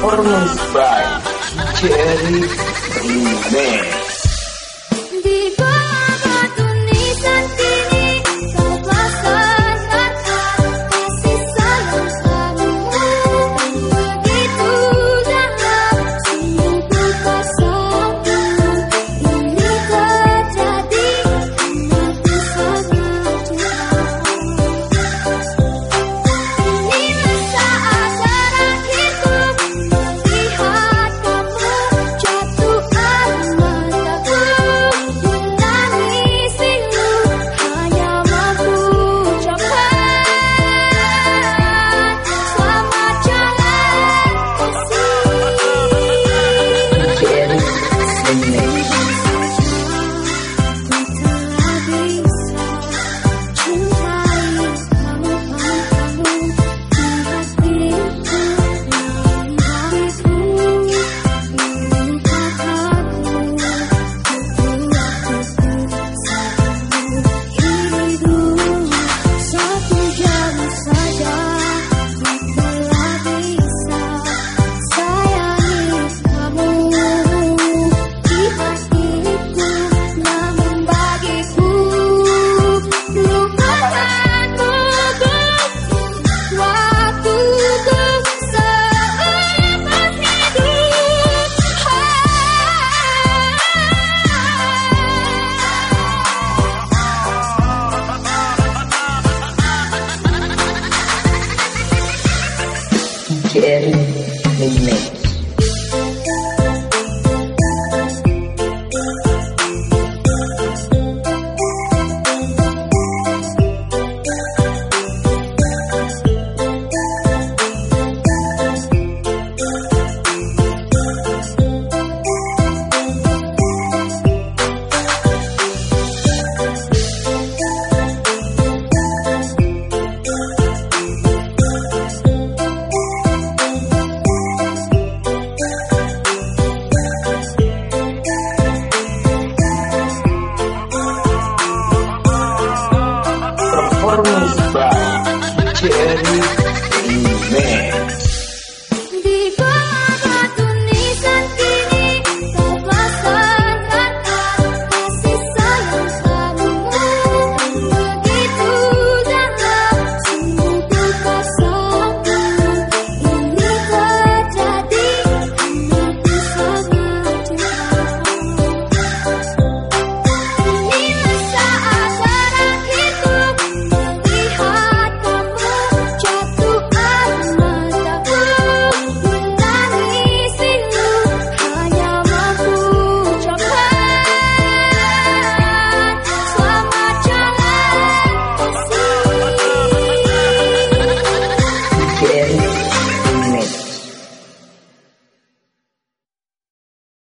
performance by Jerry Remain. quero um movimento. Cornisa, Jerry